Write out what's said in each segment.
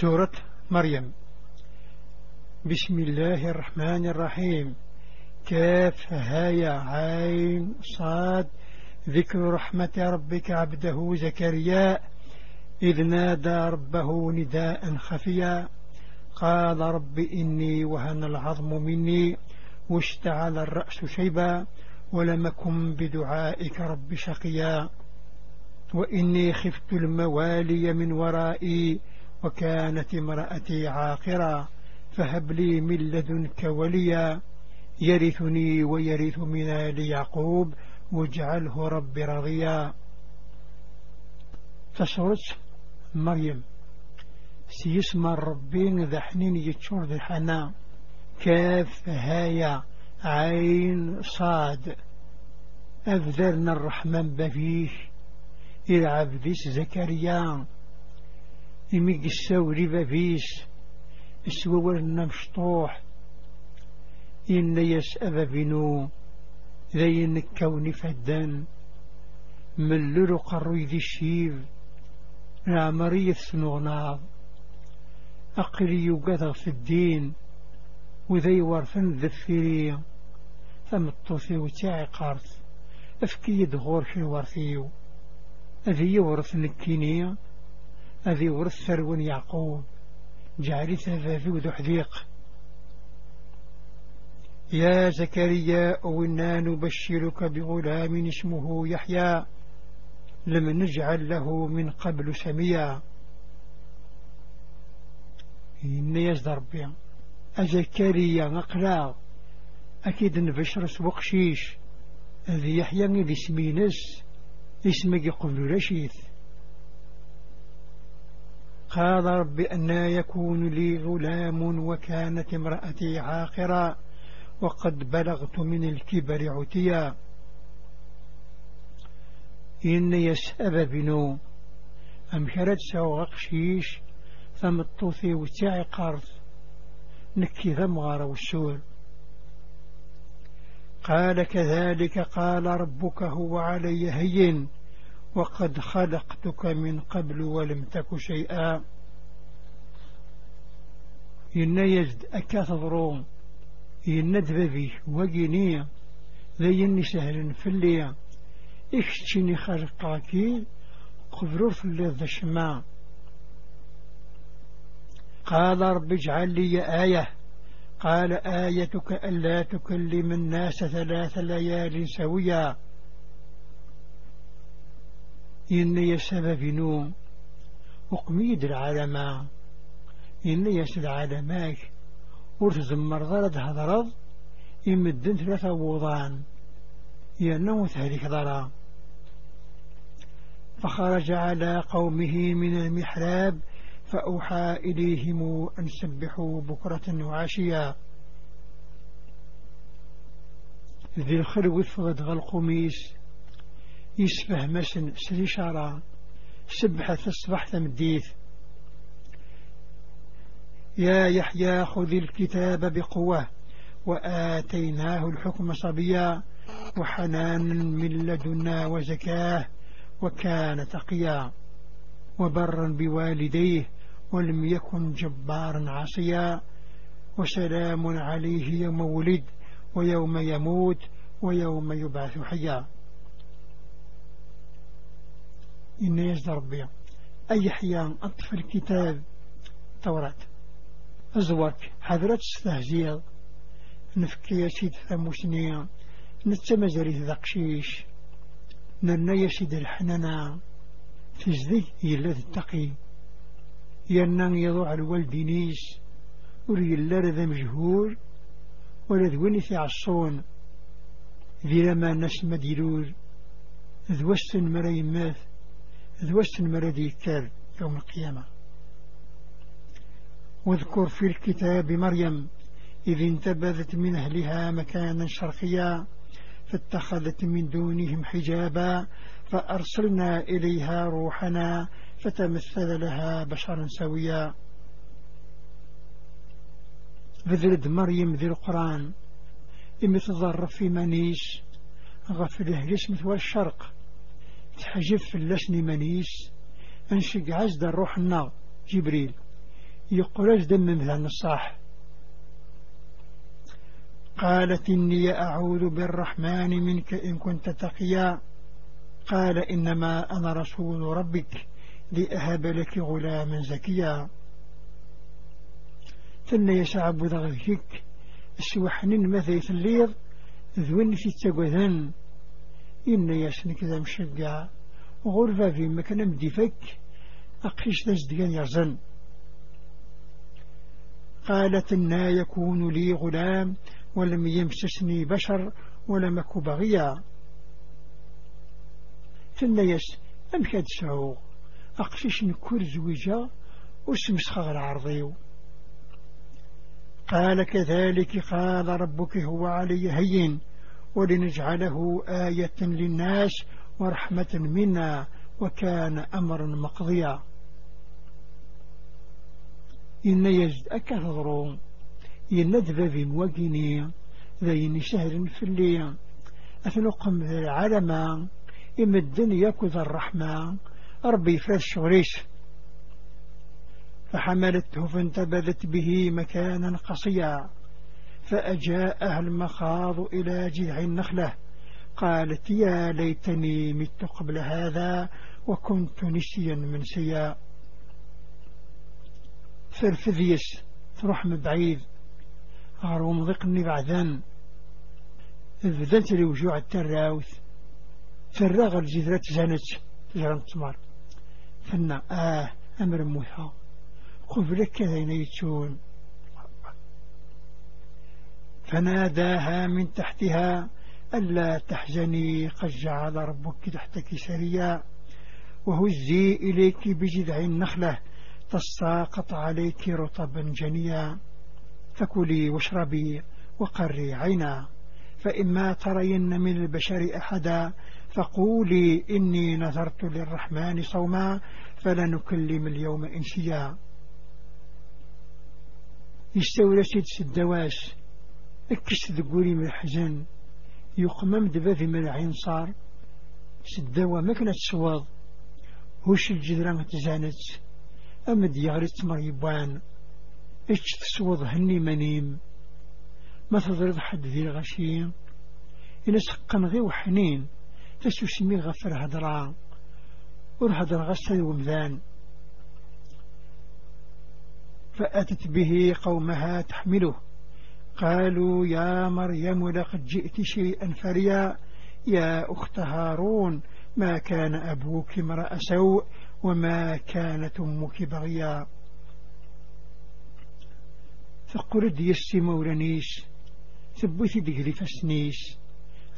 سورة مريم. بسم الله الرحمن الرحيم. كاف هايا عين صاد. ذكر رحمة ربك عبده زكريا. إذ نادى ربه نداء خفيا. قال رب إني وهن العظم مني واشتعل الرأس شيبا. ولمكن بدعائك رب شقيا. وإني خفت الموالي من ورائي وكانت امرأتي عاقرا فهب لي من لدنك وليا يرثني ويرث من آل يعقوب واجعله رب رضيا. تصرت مريم. سيسمى الربين ذا حنين يتشور ذا حنا كاف هايا. عين صاد. أبذرنا الرحمن بفيش إلى عبديس زكريا. إميق السوري بفيس اسوورنا مشطوح إن يسأب بنو ذين الكون فدان من لرو قروي ذي الشيب العمرية سنغناض أقلي يقذر في الدين وذي ورثن ذفيري ثمطوثي قارث أفكي يدغور في ورثيو أذي يورث نكينية أذي يورث ثرون يعقوب جعلي ثلاثي وذو حذيق يا زكريا وإنا نبشرك بغلام اسمه يحيى لم نجعل له من قبل سميا. إن يزدر بها أزكريا نقلا أكيد نبشر سوقشيش ذي يحيى ذي سمينس اسمك قبل رشيث. قال رب أنا يكون لي غلام وكانت امرأتي عاقرا وقد بلغت من الكبر عتيا. إن يسأب بنو أمشرت سوى قشيش ثمطوثي وتاعي قرض نكي ذمغر والسور. قال كذلك قال ربك هو علي هين. وقد خلقتك من قبل ولم تك شيئا. إن يزد أكاثضرون إن ذببي وقينية ذي سهل فليا إكشتني خلقاكي قبرو في الشماء قال رب اجعل لي آية. قال آيتك ألا تكلم الناس ثلاث ليال سويا. إني سبب نوم وقميد العالم إني يسد عالماك ورتزمر ضرد هضرض يمدن ثلاثة وضان ينو ثهلك ضرا. فخرج على قومه من المحراب فأوحى إليهم أن سبحوا بكرة وعشيا. ذي الخلو فغد غالقميس يسفه مسن سري شارا سبحة الصبح ثمديث يا يحيى خذ الكتاب بقوة وآتيناه الحكم صبيا. وحنان من لدنا وزكاة وكان تقيا. وبرا بوالديه ولم يكن جبارا عصيا وسلام عليه يوم ولد ويوم يموت ويوم يبعث حيا. إن يزد ربي. أي حيان أطفل الكتاب. توراة أزوك حضرت استهزيل نفكي يسيد ثموسنيا نتمزري ذقشيش نرنا يسيد الحنانا تزدي يلذ التقي. ينان يضع الوالدينيس وري اللار ذا مجهور. ولا ذوين عصون ذي لما نسمى ديلور ذوستن مرا ماث ذوستن مرا ديكار يوم القيامة. واذكر في الكتاب مريم إذ انتبذت من أهلها مكانا شرقيا فاتخذت من دونهم حجابا فأرسلنا إليها روحنا فتمثل لها بشرا سويا. بذلد مريم ذي القرآن إما تضرف في منيس غفله الاسم والشرق تحجف اللسن منيس انشق عزد الروح النار جبريل. يقرج دم مثلا الصاح قالت إني أعوذ بالرحمن منك إن كنت تقيا. قال إنما أنا رسول ربك لأهب لك غلاما زكيا. ثم يسعب ذغيك السوحن مثيث الليض ذوين في التقوذن إن يسنك ذا مشقع وغرفة في مكان مدفك أقفش ذا يرزن قالت إنا يكون لي غلام ولم يمسسني بشر ولم أك بغيا تنيس أم كاد سعو أقشش نكور زوجا وسمس غير عرضيو قال كذلك قال ربك هو علي هين ولنجعله آية للناس ورحمة منا وكان أمرا مقضيا. إن يجد أكثرون يندب في موقيني ذين شهر في الليل. أثنقم العالم إما الدنيا كذا الرحمة ربي فرش غريش. فحملته فانتبذت به مكانا قصيا. فأجاءها المخاض إلى جذع النخلة. قالت يا ليتني مت قبل هذا وكنت نسيا منسيا فرفذيس تروح من بعيد أروم ضقني بعدين بدلت لي وجوع التراوث فراغ الجذرة زانت جرم تمار فنا آه أمر موحى قبلك كذا يتشون فناداها من تحتها ألا تحزني قد جعل ربك تحتك سريا وهزي إليك بجذع النخلة تساقط عليك رطبا جنيا. فكلي واشربي وقري عينا فإما ترين من البشر أحدا فقولي إني نذرت للرحمن صوما فلنكلم اليوم إنسيا. يستولى سيد الدواس إكس ذقوري من الحزن. يقمم دباذي من العين صار سدوا مكنة سواض هوش الجدران تزانت. أمد يغرس مريبان إيش تسوض هني منيم. ما تضرب حد ذي الغشيم. إلا سقن غي وحنين. تسو سمي غفر هدرا. ورهدر غسل ومذان. فأتت به قومها تحمله. قالوا يا مريم لقد جئت شيئا فريا. يا أخت هارون ما كان أبوك امرأ سوء وما كانت أمك بغيا. فقرد يسي مولانيش ثبوثي دقري فسنيش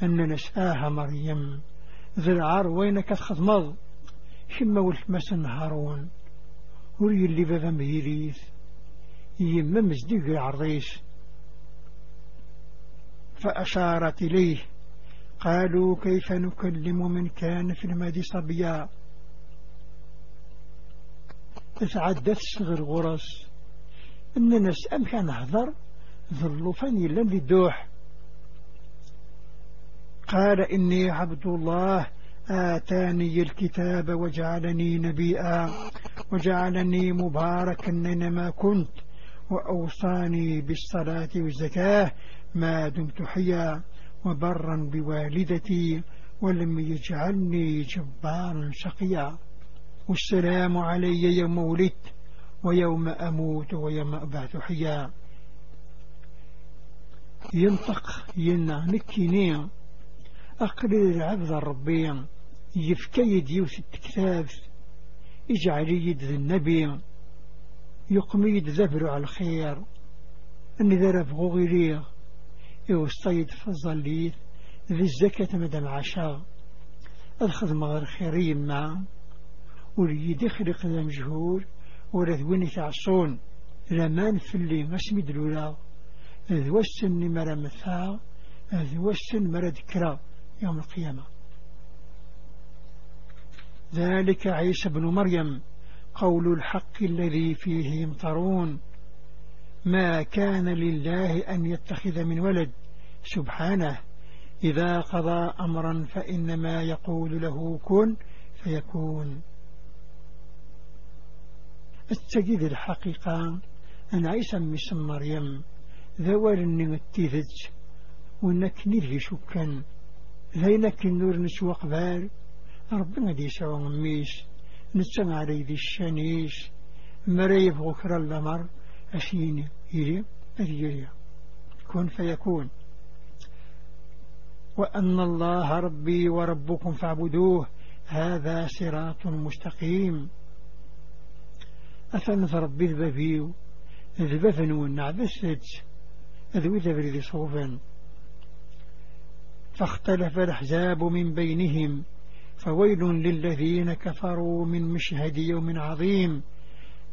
أن نسآها مريم. ذي العار وينك تخضمض شما والحماس هارون. وري اللي بابا مهيريث يما مزدق عرضيش فأشارت إليه. قالوا كيف نكلم من كان في المادي صبيا؟ تتعدث صغر غرس إننا سأم كان هذر ظلوا فاني لن دوح قال إني عبد الله آتاني الكتاب وجعلني نبيئا وجعلني مباركا أينما كنت. وأوصاني بالصلاة والزكاة ما دمت حيا وبرا بوالدتي ولم يجعلني جبارا شقيا. والسلام علي يوم ولدت ويوم أموت ويوم أبعث حيا. ينطق ينا نكيني أقلل العبد الربي يفكي يديوث التكتاف يجعل يد النبي. يقميد ذبر على الخير. أن ذا رفغو غيريه يوصيد فظليت ذي الزكاة مدام عشاء الخدمة غير خيري مع وليد خلق ذا مجهول. ولا ذوين تعصون لمان في اللي مسمي دلولا ذو السن مرا مثا ذو السن مرا ذكرى. يوم القيامة. ذلك عيسى بن مريم. قول الحق الذي فيه يمطرون. ما كان لله أن يتخذ من ولد. سبحانه إذا قضى أمرا فإنما يقول له كن فيكون. التجد الحقيقة. أن عيسى مسم مريم ذوال التيذج وانك نذي شكا. ذينك النور نسوى قبال ربنا دي سوى ميس نتسمع علي ذي الشانيس مريف غكر اللمر أشين يري أذيريا كن فيكون. وأن الله ربي وربكم فاعبدوه هذا صراط مستقيم. أثنث ربي ذبابيو ذبابا والنعبسد ذوي ذبري صوفا. فاختلف الأحزاب من بينهم فويل للذين كفروا من مشهد يوم عظيم.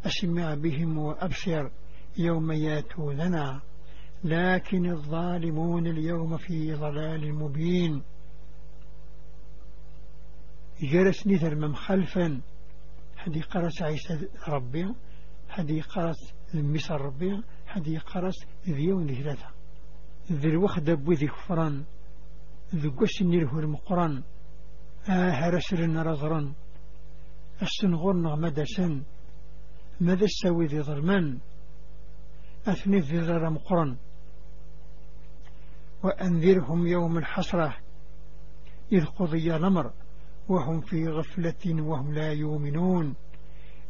أسمع بهم وأبصر يوم ياتوننا. لكن الظالمون اليوم في ضلال مبين. جلس نثر من خلفا. حدي قرس عيسى ربي حدي قرس المسر ربي حدي قرس ذيون ثلاثة. ذي الوخد بوذي كفران ذي قش نيره المقران. آه رسل رغرا السنغور نغمد سن ماذا السوي ذي ظلمان أثني ذي ذر مقرن وأنذرهم يوم الحسرة إذ قضي الأمر. وهم في غفلة وهم لا يؤمنون.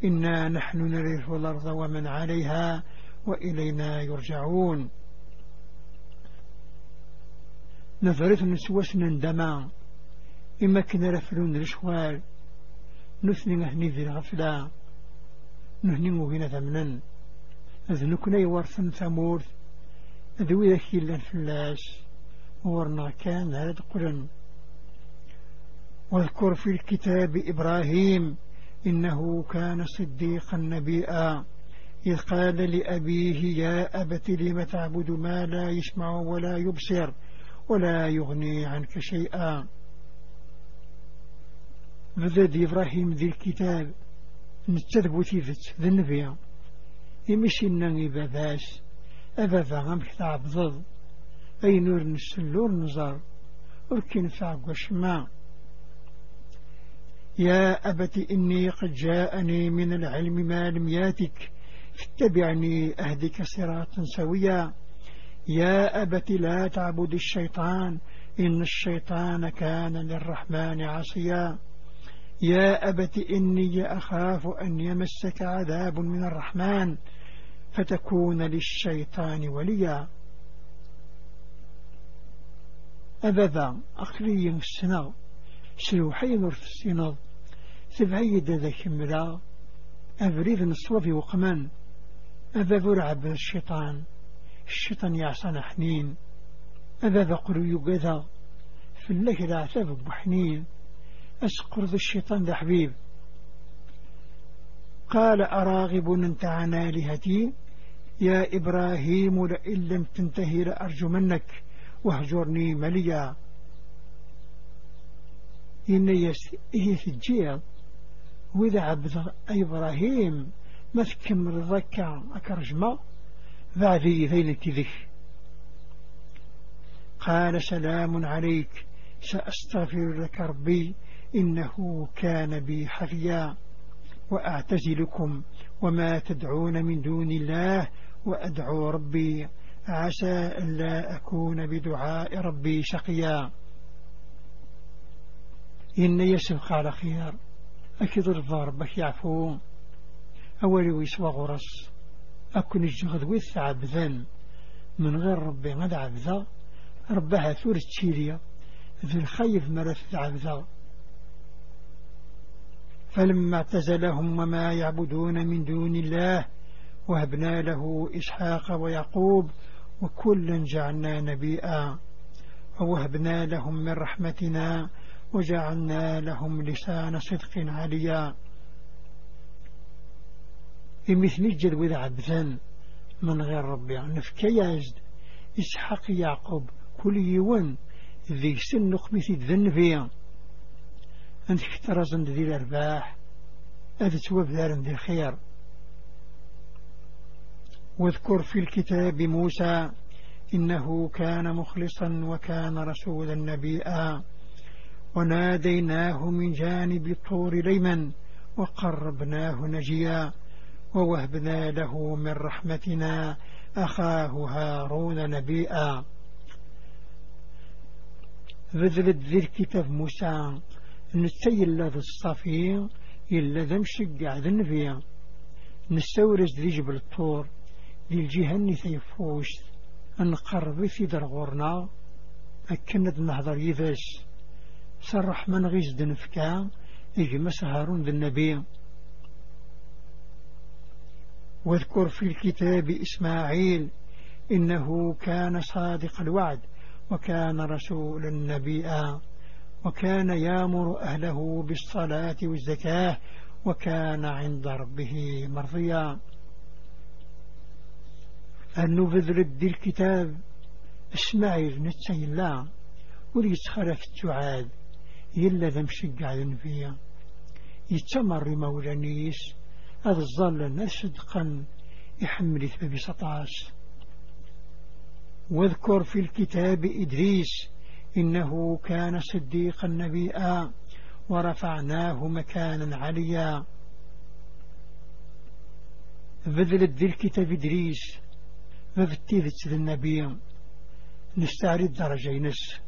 إنا نحن نرث الأرض ومن عليها وإلينا يرجعون. نظرت نسوسنا ندما إما كنا رفلون الشوال نثني نهني ذي الغفلة نهني مهنة ثمنا. أذ نكنا يورثن ثمورث ذوي ذكي الفلاس ورنا كان هذا قرن. واذكر في الكتاب إبراهيم إنه كان صديقا نبيئا إذ قال لأبيه يا أبت لم تعبد ما لا يسمع ولا يبصر ولا يغني عنك شيئا؟ بذد إبراهيم ذي الكتاب. نتذبو تيفت ذي النبي. يمشي النغي باباس أبابا غمك تعبضض أي نور نسلور نزار ولكن فعق وشما يا أبت إني قد جاءني من العلم ما لم ياتك. فاتبعني أهدك صراطا سويا. يا أبت لا تعبد الشيطان. إن الشيطان كان للرحمن عصيا. يا أبت إني أخاف أن يمسك عذاب من الرحمن فتكون للشيطان وليا. أبدا أخلي السنة سلوحي نرث السنة سبعيد ذا كملا. أبريد نصوف وقمان أبا رعب الشيطان. الشيطان يعصان حنين. أبا قرو يقذا في الله العتاب بحنين أسقرض الشيطان ذا حبيب. قال أراغب أنت عن آلهتي يا إبراهيم لئن لم تنتهي لأرجمنك واهجرني مليا. إن إيه في الجيل وإذا عبد إبراهيم ما تكمل ذكا أكرجما بعد ذين كذك قال سلام عليك سأستغفر لك ربي إنه كان بي حفيا وأعتزلكم وما تدعون من دون الله وأدعو ربي عسى ألا أكون بدعاء ربي شقيا. إن يسبق على خيار أكيد رضا ربك يعفو. أولي ويسوى غرس أكون الجغد ويث عبذا من غير ربي غد عبذا ربها ثور تشيريا ذي الخيف مرث عبذا. فلما اعتزلهم وما يعبدون من دون الله وهبنا له إسحاق ويعقوب وكلا جعلنا نبيئا. ووهبنا لهم من رحمتنا وجعلنا لهم لسان صدق عليا. مثل الجد وذا عبثان من غير ربي نفكي يزد إسحاق يعقوب كل يوان ذي سن نخمث فيها أنت اكترزن ذي الأرباح أذ توبذارن ذي الخير واذكر في الكتاب موسى إنه كان مخلصا وكان رسولا نبيئا وناديناه من جانب الطور ليمن وقربناه نجيا. ووهبنا له من رحمتنا أخاه هارون نبيئا بذلت ذي الكتاب موسى نتي إلا ذي الصفي إلا ذا مشقع ذي النبي. نستورز ذي جبل الطور ذي الجهة ثيفوش نقرب في درغورنا أكند نهضر يذاش صرح من غيز دنفكا إجمس هارون ذي النبي. واذكر في الكتاب إسماعيل إنه كان صادق الوعد وكان رسولا نبيا وكان يامر أهله بالصلاة والزكاة وكان عند ربه مرضيا. أن نبذل الدي الكتاب إسماعيل نتسي الله وليس خلف التعاد يلا ذا مشقع فيها يتمر مولانيس هذا الظل صدقا يحمل سطاس. واذكر في الكتاب إدريس إنه كان صديقا نبيئا ورفعناه مكانا عليا. بذلت ذي الكتاب إدريس فبتيذت ذي النبي نستعرض درجينس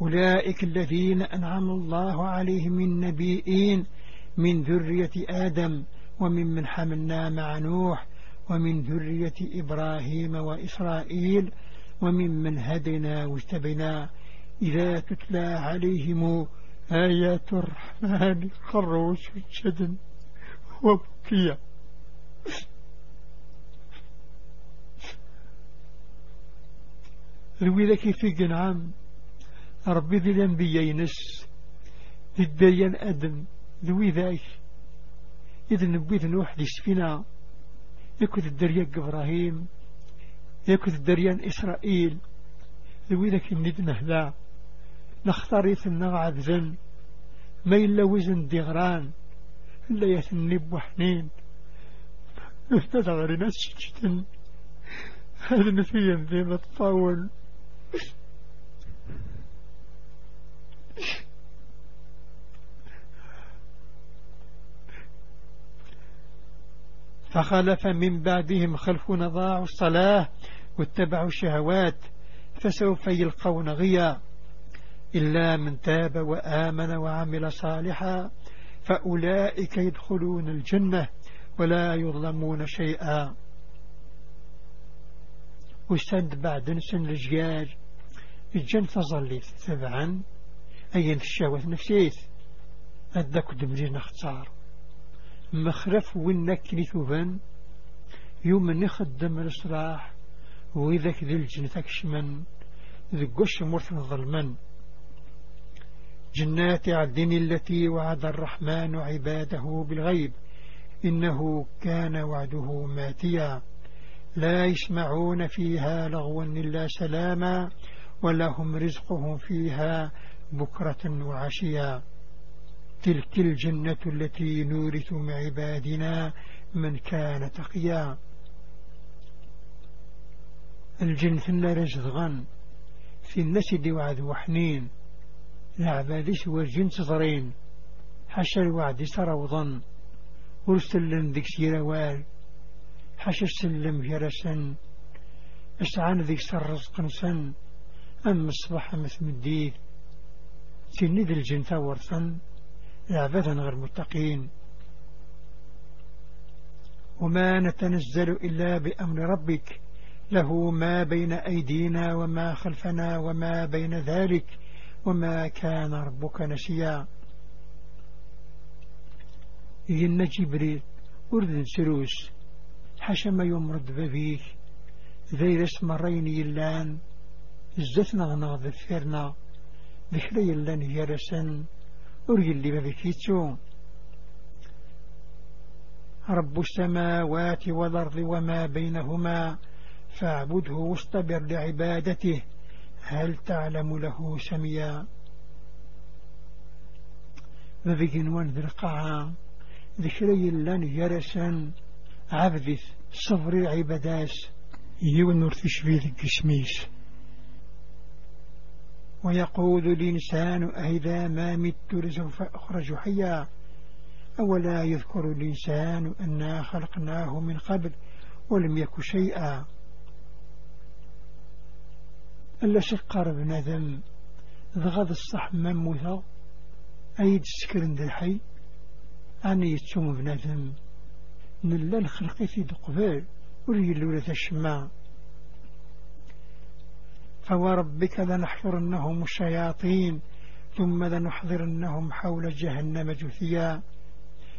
أولئك الذين أنعم الله عليهم من نبيين من ذرية آدم ومن من حملنا مع نوح ومن ذرية إبراهيم وإسرائيل ومن من هدنا واجتبنا إذا تتلى عليهم آيات الرحمن خروا سجدا وبكيا ذلك في قنعام ربي ذي الأنبياء ينس ذي الديان أدم ذوي ذاك. إذا نبيت نوح دي سفينة يكوث الدريان إبراهيم يكوث الدريان إسرائيل. ذوي ذاك الند نهلا نختاريث النغع ذن ما إلا وزن دغران إلا يثنب وحنين. نفتدغر نسجتن هذا نفيا ذي متطاول فخلف من بعدهم خلف ضاعوا الصلاة واتبعوا الشهوات فسوف يلقون غيا. إلا من تاب وآمن وعمل صالحا فأولئك يدخلون الجنة ولا يظلمون شيئا. وستند بعد نسن الجياج الجنة ظليت تبعا أي الشهوة نفسيت أدك دمجين اختار مخرف وينك لثوبان يوم نخدم الإصلاح وإذاك ذي الجنة تكشمن ذي قش مرث ظلما جنات عدن التي وعد الرحمن عباده بالغيب إنه كان وعده ماتيا. لا يسمعون فيها لغوا إلا سلاما ولهم رزقهم فيها بكرة وعشيا. تلك الجنة التي نورث من عبادنا من كان تقيا. الجن ثنا رزغا في النسد وعد وحنين. العباد سوى الجن صغرين حشا الوعد سروضا ورسلن ذيك سيروال حشا السلم جرسا اسعان ذيك سرزق سن. أم الصباح مثل الديد. سند الجن ثورثا لعبة غير متقين. وما نتنزل إلا بأمر ربك. له ما بين أيدينا وما خلفنا وما بين ذلك. وما كان ربك نسيا. إن جبريل أرد سروس. حشم يمرد ببيك ذي اسم مرين يلان. الزثنا غناض الثيرنا ذكري يلان يرسن. أري اللي بذكيتو رب السماوات والأرض وما بينهما فاعبده واصطبر لعبادته. هل تعلم له سميا؟ بذكين وانذر قاعا ذكري لن يرسا عبدث صبر عبداس يون نرثش في ذك سميس ويقول الإنسان أهذا ما مت لسوف أخرج حيا. أولا يذكر الإنسان أنا خلقناه من قبل ولم يك شيئا. ألا شقار بنادم ضغط الصح مموثا أيد سكرن ذا الحي. أني يتسوم بنادم نلا الخلق في دقبال وريلو الشماء. فوربك لنحشرنهم الشياطين ثم لنحضرنهم حول جهنم جثيا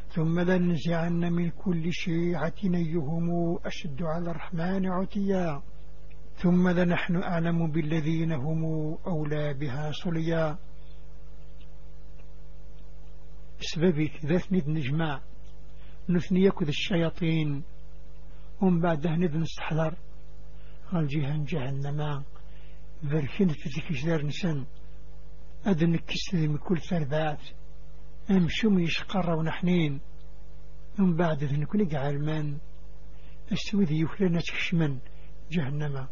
ثم لننزعن من كل شيعة نيهم أشد على الرحمن عتيا ثم لنحن أعلم بالذين هم أولى بها صليا. سببك ذات ند نجمع نثني يكذ الشياطين ومن بعده ند نستحضر قال جهن في ذيك جدار نسن أدن كسل من كل ثربات أمشم يشقر ونحنين من بعد ذنك نقع المان السوذي يخلنا تكشمن جهنم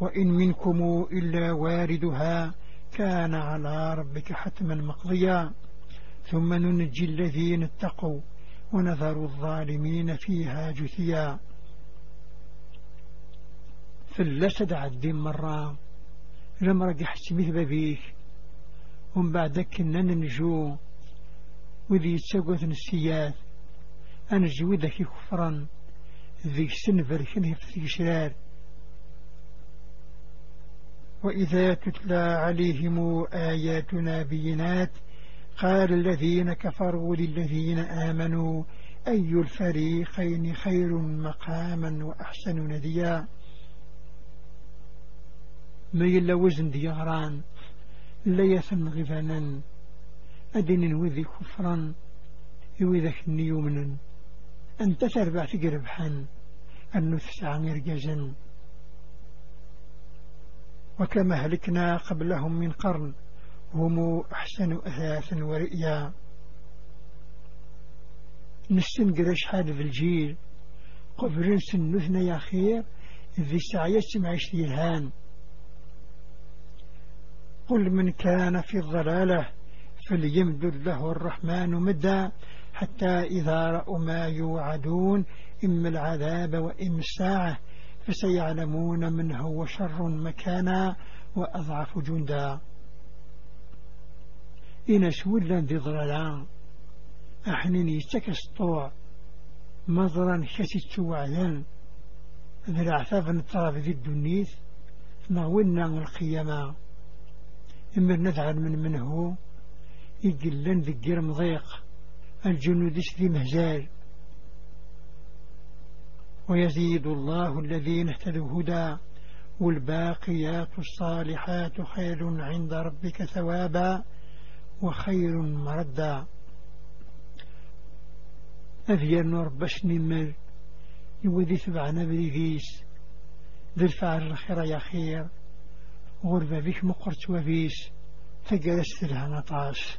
وإن منكم إلا واردها كان على ربك حتما مقضيا ثم ننجي الذين اتقوا ونذر الظالمين فيها جثيا فلسد عدين مرة. لما رقح حسميه ببيك ومن بعد كنا ننجو وذي يتساقوث نسيات. أنا جويدك كفرا ذي سن فركنه في شرار وإذا تتلى عليهم آياتنا بينات قال الذين كفروا للذين آمنوا أي الفريقين خير مقاما وأحسن نديا؟ ما يلا وزن دياران لا يثن غفانا أدن وذي كفرا يوذك نيومنا أنت تربع تقربحا أنه تسعى مرجزا وكما هلكنا قبلهم من قرن هم أحسن أثاثا ورئيا. نسن قرش حال في الجيل قبرن سنثنا يا خير ذي سعية معيش الهان. قل من كان في الضلالة فليمدد له الرحمن مدا حتى إذا رأوا ما يوعدون إما العذاب وإما الساعة فسيعلمون من هو شر مكانا وأضعف جندا. إن سولا ذي ضلالا أحنين يتكس طوع مظرا كسيت وعلا ذي العثاب الطرف ذي الدنيث. نغونا القيامة. إما نذعر من منه. يقلن ذي مضيق. الجنود ذي مهزال ويزيد الله الذين اهتدوا هدى. والباقيات الصالحات خير عند ربك ثوابا وخير مردا. أذير نور باش نمر يودي تبعنا بريفيس ذي الفعل الخير يا خير. غربة بك مقرت وفيس فجلست لها نطاس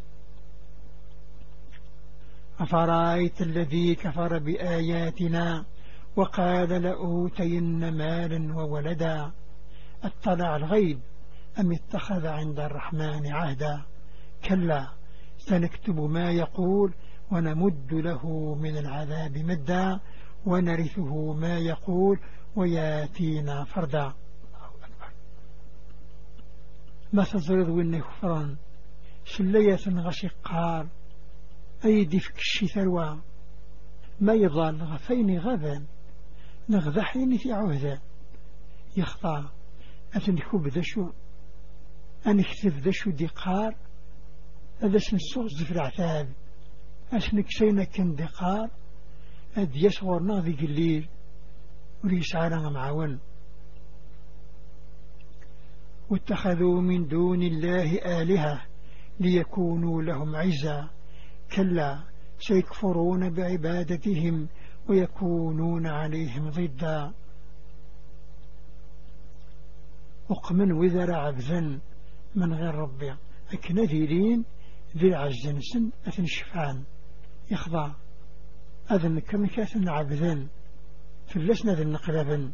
أفرأيت الذي كفر بآياتنا وقال لأوتين مالا وولدا أطلع الغيب أم اتخذ عند الرحمن عهدا؟ كلا سنكتب ما يقول ونمد له من العذاب مدا ونرثه ما يقول وياتينا فردا. ما تزرد وين كفران شلية غشقار أيدي فك الشثروى ما يضال غفين غبا نغذحين في عهدا يخطى أتنكوب ذا شو أنكتب ذا شو دقار هذا سنسوغز في العتاب أسنك سينا كان دقار أد يصغر ناضي الليل وليسعى معاون. واتخذوا من دون الله آلهة ليكونوا لهم عزا كلا سيكفرون بعبادتهم ويكونون عليهم ضدا. أقمن وذر عبدا من غير ربي أكنذيرين ذي العزنسن أثن شفعان يخضع أذن كم كأثن عبدا فلسنا ذي النقلبا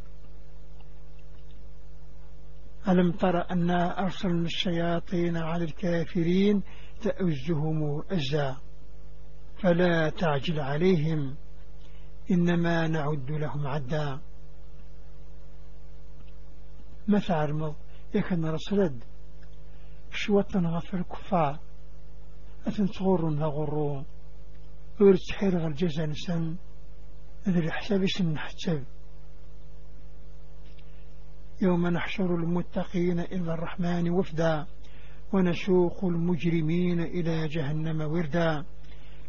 ألم تر أن أرسلنا الشياطين على الكافرين تأزهم أزا فلا تعجل عليهم إنما نعد لهم عدا. ما تعرمض يكن رسلد؟ شوطا غفر الكفار أثن صغور غرو ويرتحير غير جزا نسان ذي الحساب سن حساب. يوم نحشر المتقين إلى الرحمن وفدا ونسوق المجرمين إلى جهنم وردا.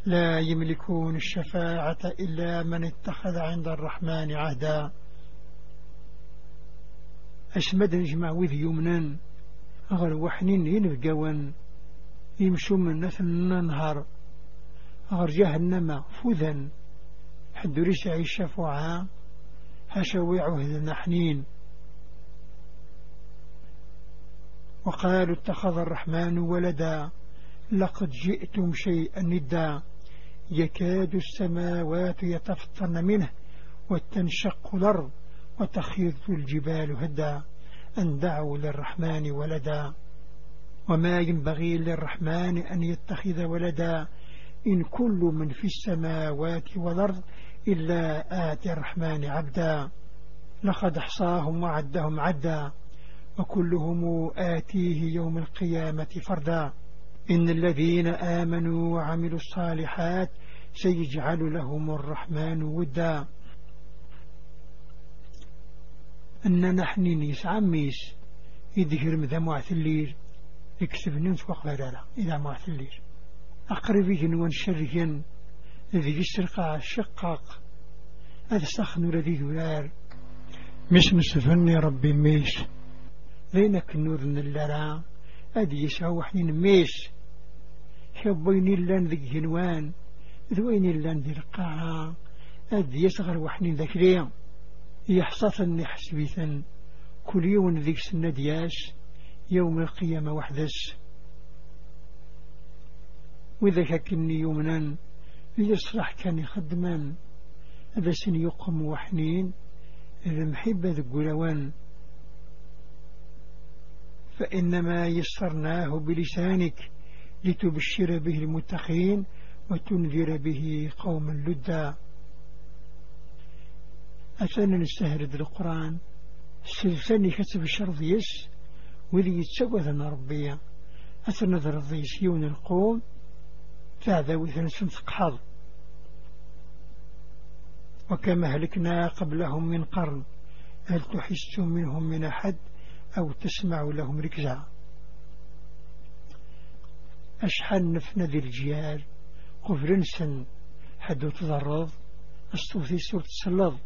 لا يملكون الشفاعة إلا من اتخذ عند الرحمن عهدا. أسمد نجمع وذ يمنا أغر وحنين ينفقوان يمشوا من نثن ننهر أغر جهنم فذا حد رسع الشفوعة هشويع عهد وقالوا اتخذ الرحمن ولدا لقد جئتم شيئا ندا. يكاد السماوات يتفطن منه وتنشق الأرض وتخيط الجبال هدا. أن دعوا للرحمن ولدا. وما ينبغي للرحمن أن يتخذ ولدا إن كل من في السماوات والأرض إلا آتي الرحمن عبدا. لقد أحصاهم وعدهم عدا. وكلهم آتيه يوم القيامة فردا. إن الذين آمنوا وعملوا الصالحات سيجعل لهم الرحمن ودا. أن نحن نيس عميس. يدهر مذا معثلير يكسب ننس وقبلالا إذا معثلير أقربين وانشرين الذي يسرق الشقاق. هذا سخن الذي مش نسفني ربي ميش. ذينك النور نلرا. أدي يسعو حنين ميش. حبين اللان ذي جنوان ذوين اللان ذي القاعة أدي يصغر وحنين ذكريا يحصفن حسبيثا كل يوم ذيك سنة دياش. يوم القيامة وحدش. وإذا كني يومنا يصرح كان يخدمان. هذا سن يقم وحنين؟ إذا محبة ذقلوان فإنما يسرناه بلسانك لتبشر به المتقين وتنذر به قوما لدا. أثنى نستهرد القرآن. سلساني كتب الشرط يس وذي يتسوى ذن ربيا أثنى ذر الضيسيون القوم. فهذا وثن حظ. وكما هلكنا قبلهم من قرن هل تحس منهم من أحد؟ أو تسمع لهم ركزا. أشحال نفنا ذي الجيال قفرنسا حدو تضرض أستوثي سورة السلظ